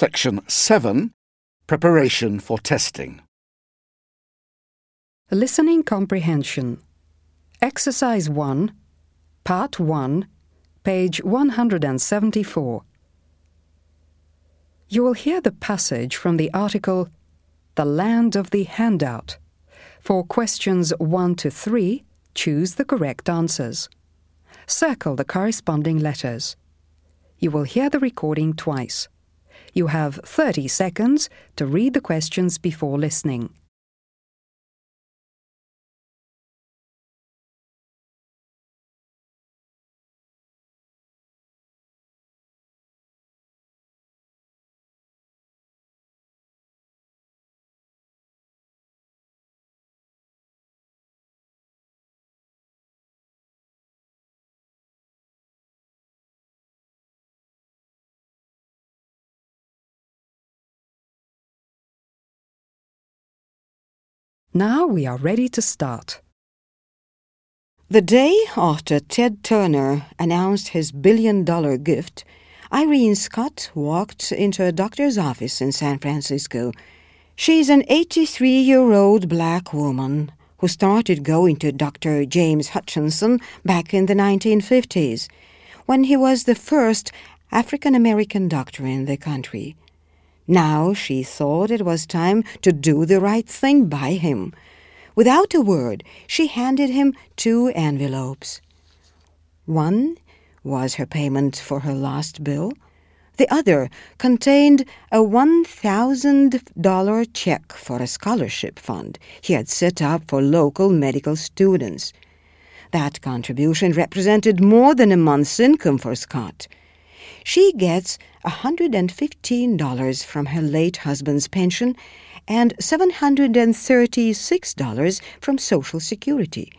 Section 7 Preparation for Testing. Listening Comprehension. Exercise 1, Part 1, page 174. You will hear the passage from the article The Land of the Handout. For questions 1 to 3, choose the correct answers. Circle the corresponding letters. You will hear the recording twice. You have 30 seconds to read the questions before listening. Now we are ready to start. The day after Ted Turner announced his billion dollar gift, Irene Scott walked into a doctor's office in San Francisco. She's an 83 year old black woman who started going to Dr. James Hutchinson back in the 1950s, when he was the first African American doctor in the country. Now she thought it was time to do the right thing by him. Without a word, she handed him two envelopes. One was her payment for her last bill. The other contained a $1,000 check for a scholarship fund he had set up for local medical students. That contribution represented more than a month's income for Scott. She gets $115 from her late husband's pension and $736 from Social Security.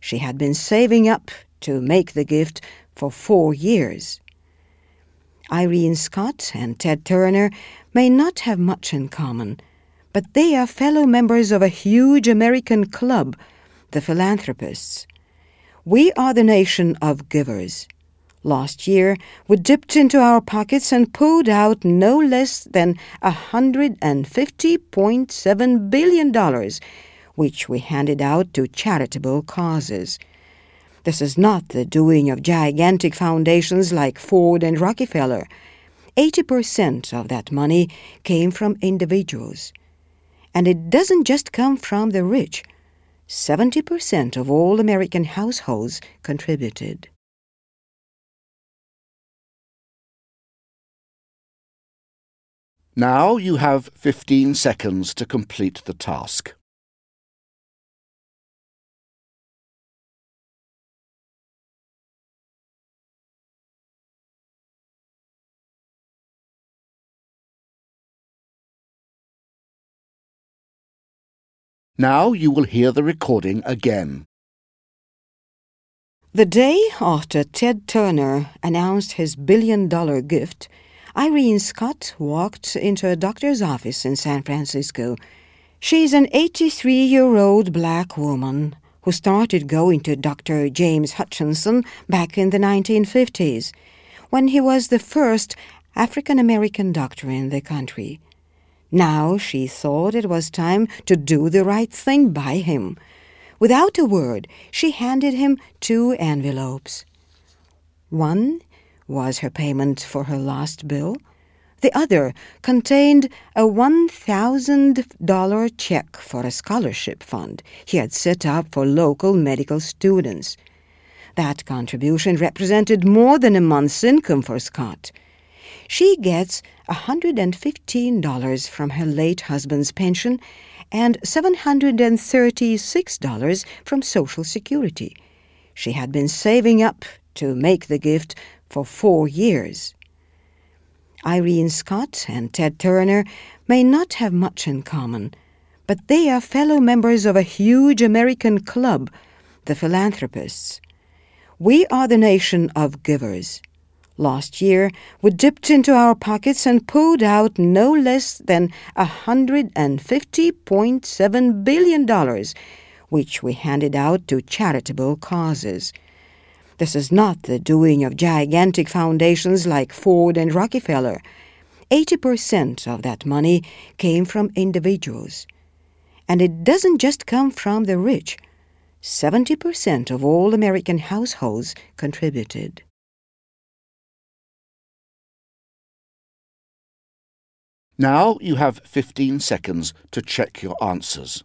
She had been saving up to make the gift for four years. Irene Scott and Ted Turner may not have much in common, but they are fellow members of a huge American club, the Philanthropists. We are the nation of givers. Last year, we dipped into our pockets and pulled out no less than $150.7 billion, which we handed out to charitable causes. This is not the doing of gigantic foundations like Ford and Rockefeller. 80% of that money came from individuals. And it doesn't just come from the rich. 70% of all American households contributed. Now you have 15 seconds to complete the task. Now you will hear the recording again. The day after Ted Turner announced his billion dollar gift, Irene Scott walked into a doctor's office in San Francisco. She is an 83 year old black woman who started going to Dr. James Hutchinson back in the 1950s, when he was the first African American doctor in the country. Now she thought it was time to do the right thing by him. Without a word, she handed him two envelopes. One was her payment for her last bill. The other contained a $1,000 check for a scholarship fund he had set up for local medical students. That contribution represented more than a month's income for Scott. She gets $115 from her late husband's pension and $736 from Social Security. She had been saving up to make the gift for four years. Irene Scott and Ted Turner may not have much in common, but they are fellow members of a huge American club, the Philanthropists. We are the nation of givers. Last year, we dipped into our pockets and pulled out no less than $150.7 billion, which we handed out to charitable causes. This is not the doing of gigantic foundations like Ford and Rockefeller. 80% of that money came from individuals. And it doesn't just come from the rich. 70% of all American households contributed. Now you have 15 seconds to check your answers.